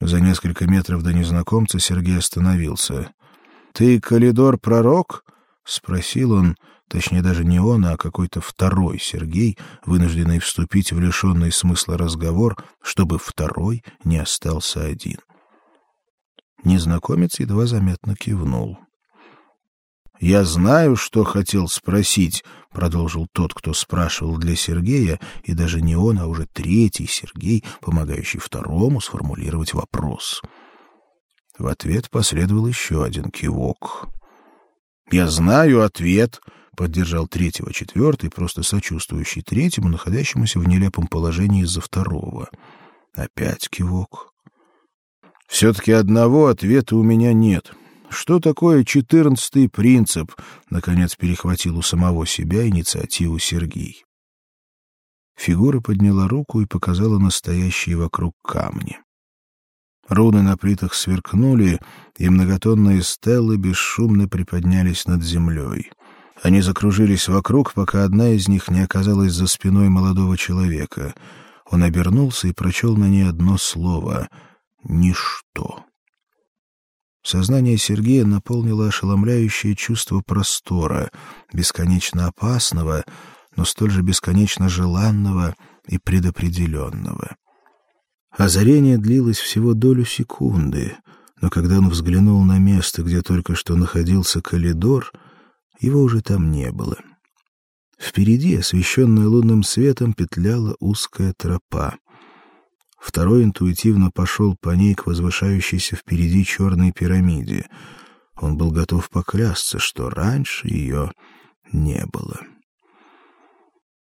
За несколько метров до незнакомца Сергей остановился. «Ты Калидор-пророк?» — спросил он, точнее даже не он, а какой-то второй Сергей, вынужденный вступить в лишенный смысла разговор, чтобы второй не остался один. Незнакомец едва заметно кивнул. Я знаю, что хотел спросить, продолжил тот, кто спрашивал для Сергея, и даже не он, а уже третий Сергей, помогающий второму сформулировать вопрос. В ответ последовал еще один кивок. Я знаю ответ, поддержал третьего четвертый, просто сочувствующий третьему, находящемуся в нелепом положении из-за второго. Опять кивок. все таки одного ответа у меня нет. Что такое четырнадцатый принцип? Наконец перехватил у самого себя инициативу Сергей. Фигура подняла руку и показала настоящие вокруг камни. Руны на плитах сверкнули, и многотонные стелы бесшумно приподнялись над землей. Они закружились вокруг, пока одна из них не оказалась за спиной молодого человека. Он обернулся и прочел на ней одно слово — «Ничто». Сознание Сергея наполнило ошеломляющее чувство простора, бесконечно опасного, но столь же бесконечно желанного и предопределенного. Озарение длилось всего долю секунды, но когда он взглянул на место, где только что находился коридор, его уже там не было. Впереди, освещенная лунным светом, петляла узкая тропа. Второй интуитивно пошел по ней к возвышающейся впереди черной пирамиде. Он был готов поклясться, что раньше ее не было.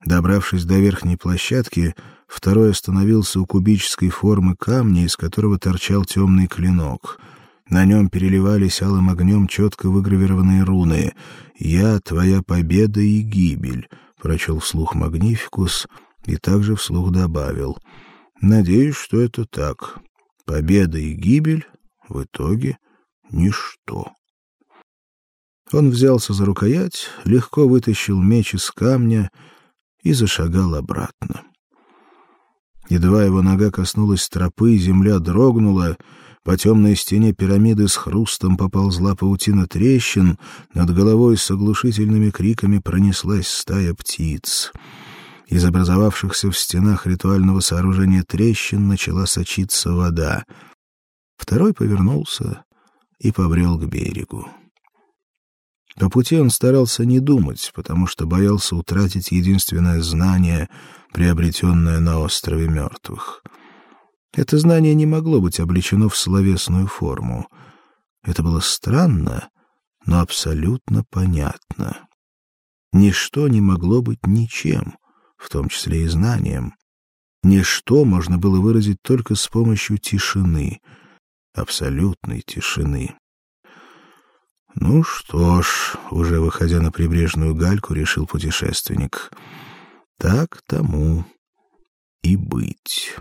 Добравшись до верхней площадки, второй остановился у кубической формы камня, из которого торчал темный клинок. На нем переливались алым огнем четко выгравированные руны: "Я твоя победа и гибель", прочел вслух Магнификус и также вслух добавил: Надеюсь, что это так. Победа и гибель в итоге ничто. Он взялся за рукоять, легко вытащил меч из камня и зашагал обратно. Едва его нога коснулась тропы, земля дрогнула, по темной стене пирамиды с хрустом поползла паутина трещин, над головой с оглушительными криками пронеслась стая птиц. Из образовавшихся в стенах ритуального сооружения трещин начала сочиться вода. Второй повернулся и побрел к берегу. По пути он старался не думать, потому что боялся утратить единственное знание, приобретенное на острове мертвых. Это знание не могло быть облечено в словесную форму. Это было странно, но абсолютно понятно. Ничто не могло быть ничем в том числе и знанием. Ничто можно было выразить только с помощью тишины, абсолютной тишины. Ну что ж, уже выходя на прибрежную гальку, решил путешественник. Так тому и быть.